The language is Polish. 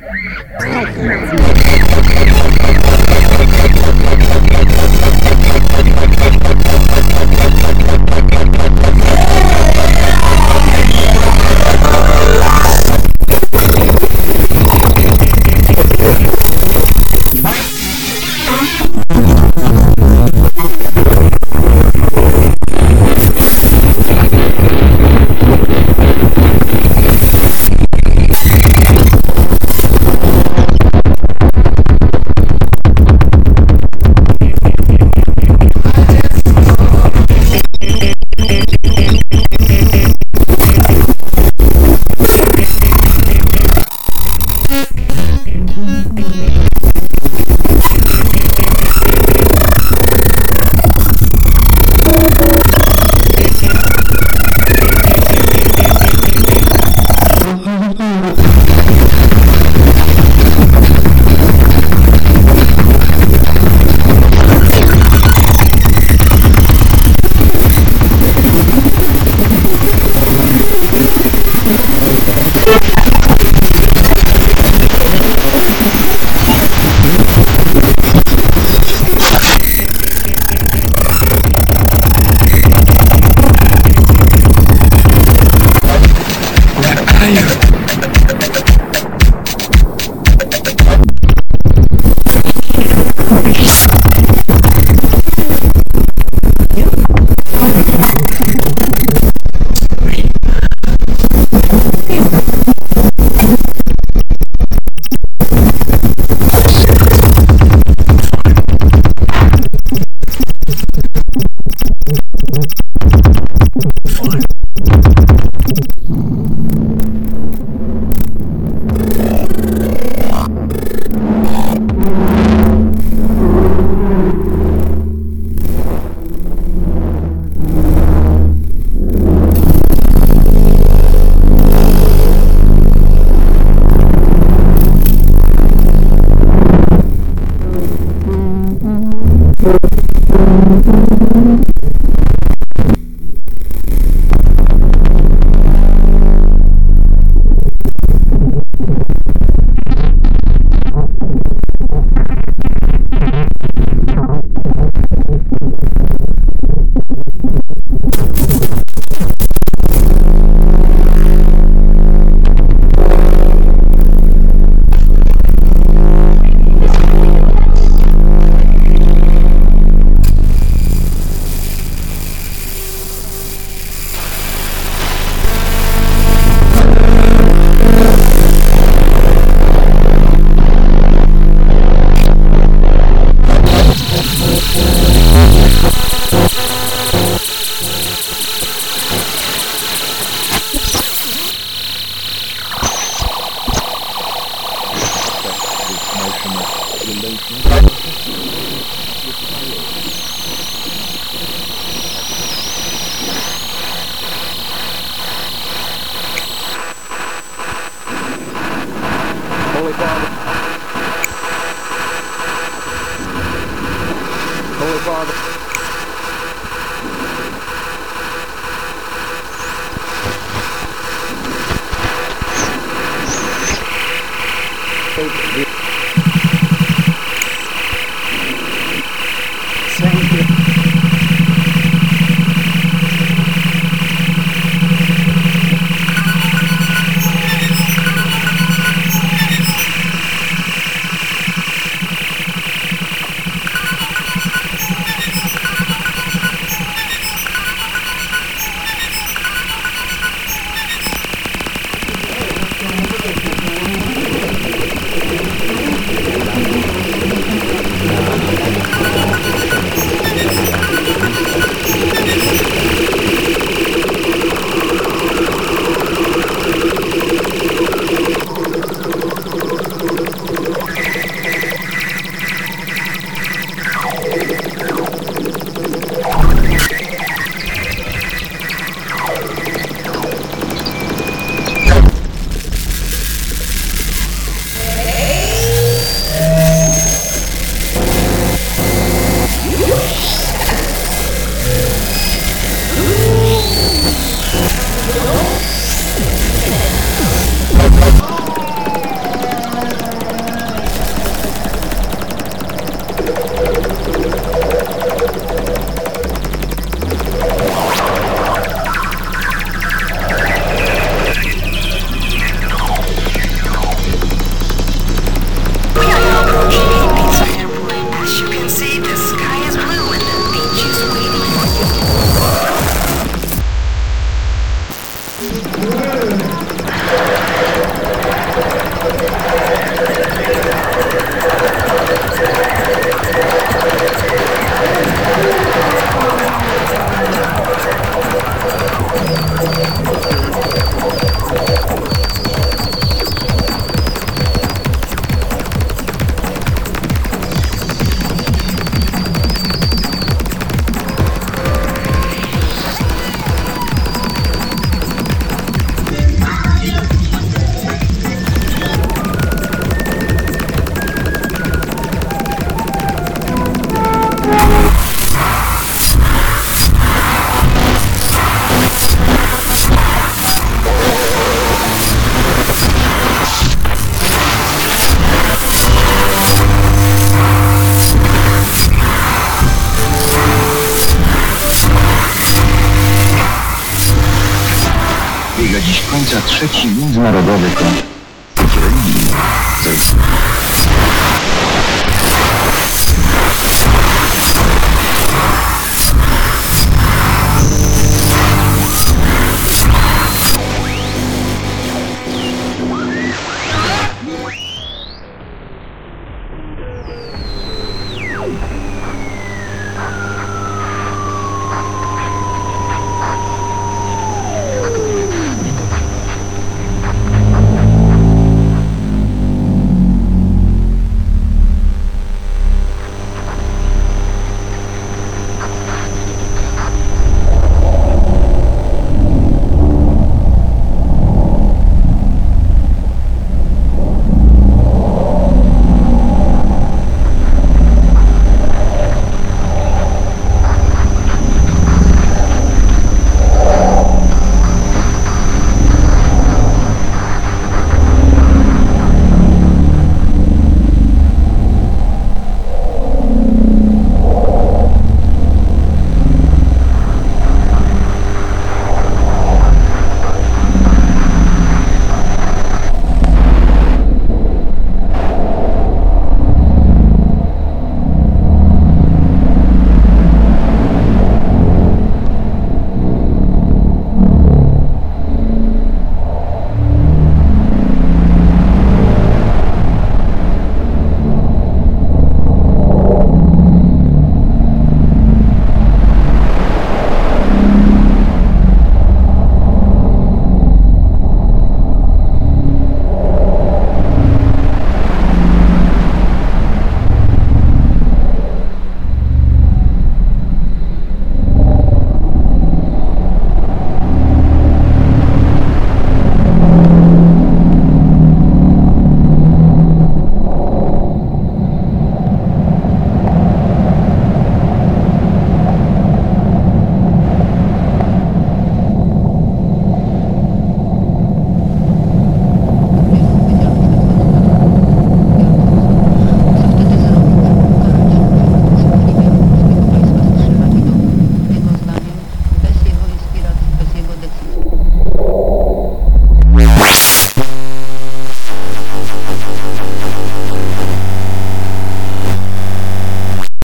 Stay. trzeci międzynarodowy konflikt religii. Thank